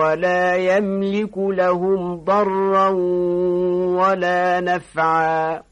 ولا يملك لهم ضرا ولا نفعا.